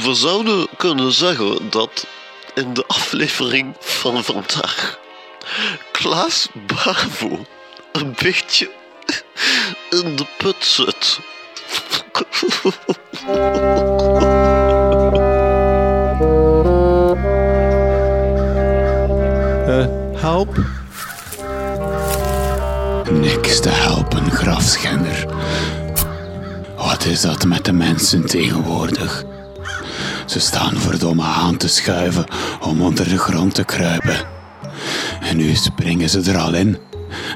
We zouden kunnen zeggen dat in de aflevering van vandaag Klaas Bavo een beetje in de put zit. Eh, help. Niks te helpen, grafschender. Wat is dat met de mensen tegenwoordig? Ze staan verdomme aan te schuiven om onder de grond te kruipen. En nu springen ze er al in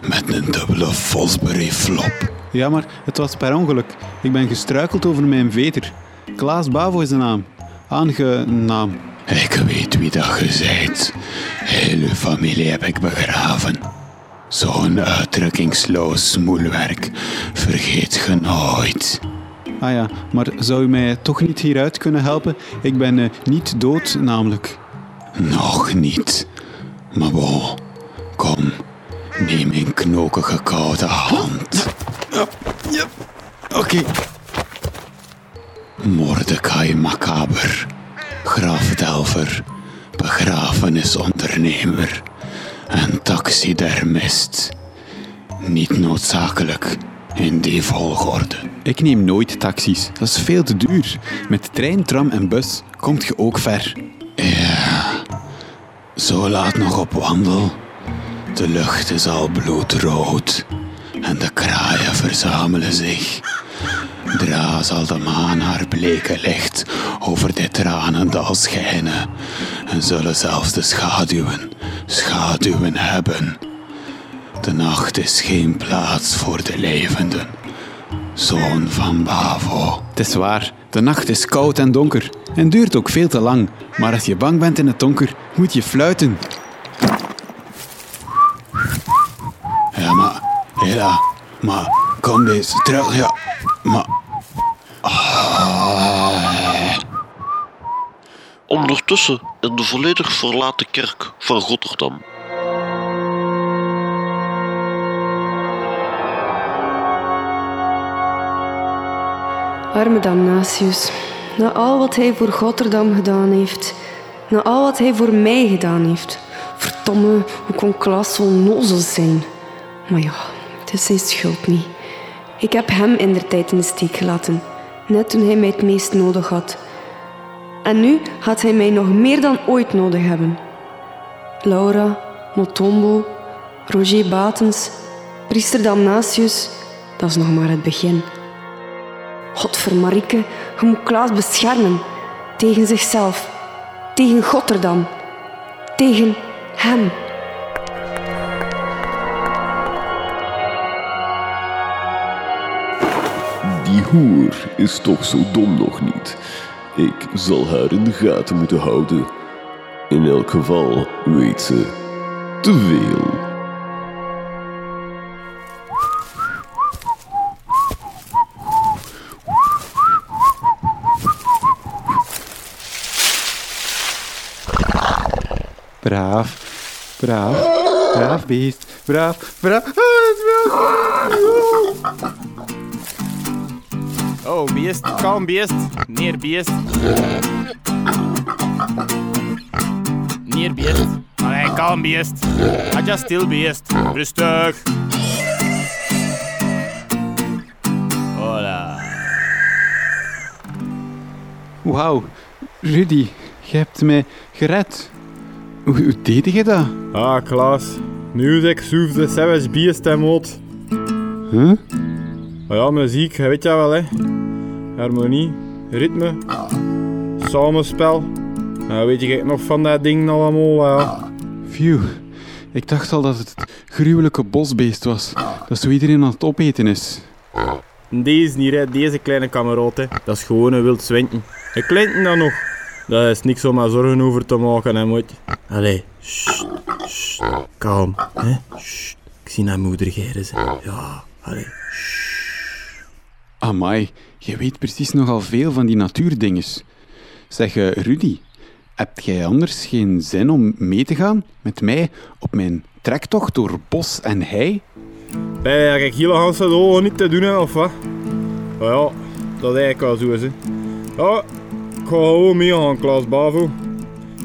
met een dubbele Fosbury flop. Ja, maar het was per ongeluk. Ik ben gestruikeld over mijn veter. Klaas Bavo is de naam. Aangenaam. Ik weet wie dat je zijt. Heel uw familie heb ik begraven. Zo'n uitdrukkingsloos smoelwerk vergeet je nooit. Ah ja, maar zou u mij toch niet hieruit kunnen helpen? Ik ben eh, niet dood, namelijk. Nog niet. Maar bon, kom, neem mijn knokige koude hand. Oké. Mordecai Macaber, grafdelver, begrafenisondernemer en taxidermist. Niet noodzakelijk in die volgorde. Ik neem nooit taxis. Dat is veel te duur. Met trein, tram en bus komt je ook ver. Zo laat nog op wandel. De lucht is al bloedrood en de kraaien verzamelen zich. Dra zal de maan haar bleke licht over dit tranendal schijnen en zullen zelfs de schaduwen schaduwen hebben. De nacht is geen plaats voor de levenden. Zoon van Bavo. Het is waar, de nacht is koud en donker en duurt ook veel te lang. Maar als je bang bent in het donker, moet je fluiten. Ja, maar, hela, maar kom eens terug, ja, maar. Ondertussen in de volledig verlaten kerk van Rotterdam. Arme Damnatius. Na al wat hij voor Rotterdam gedaan heeft. Na al wat hij voor mij gedaan heeft. Verdomme, hoe kon Klaas zo nozel zijn? Maar ja, het is zijn schuld niet. Ik heb hem in der tijd in de steek gelaten. Net toen hij mij het meest nodig had. En nu gaat hij mij nog meer dan ooit nodig hebben. Laura, Motombo, Roger Batens, priester Damnatius, dat is nog maar het begin. Godvermarike, je moet Klaas beschermen. Tegen zichzelf. Tegen Gotterdam. Tegen hem. Die hoer is toch zo dom nog niet. Ik zal haar in de gaten moeten houden. In elk geval weet ze te veel. Braaf, braaf, braaf beest, braaf, braaf. Ah. Oh, beest, kalm beest. Neer beest. Neer beest. Allee, kalm beest. Adja stil beest. Rustig. Voilà. Wauw, Rudy, je hebt mij gered. Hoe, hoe deed je dat? Ah, Klaas. Music soothes the savage beast en mot. Huh? Maar ja, muziek, je weet dat wel, hè. Harmonie, ritme, samenspel. Nou, weet je nog van dat ding allemaal, ja. Phew, ik dacht al dat het het gruwelijke bosbeest was. Dat zo iedereen aan het opeten is. Deze niet, hè. Deze kleine kameraad, hè. Dat is gewoon een wild zwintje. Een kleintje dan nog. Daar is niks om maar zorgen over te maken, hè, moet Allee, sst, sst, kalm, hè. Sst. Ik zie naar moeder hè. Ja, allee. Amai, je weet precies nogal veel van die natuurdinges. Zeg, eh, Rudy, heb jij anders geen zin om mee te gaan met mij op mijn trektocht door bos en hei? Bij ik hele Hans dat ogen niet te doen, hè, of wat? Maar ja, dat is eigenlijk wel zo, is, hè. Ja, ga gewoon meegaan, Klaas Bavo.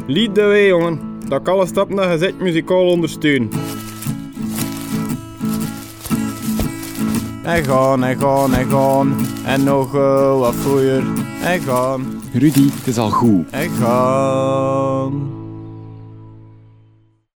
Lied de way, jongen. Dat ik alle stappen dat je zet muzikaal ondersteun. En gaan, en gaan, en gaan. En nog wat vroeger. En gaan, Rudy, het is al goed. en gaan.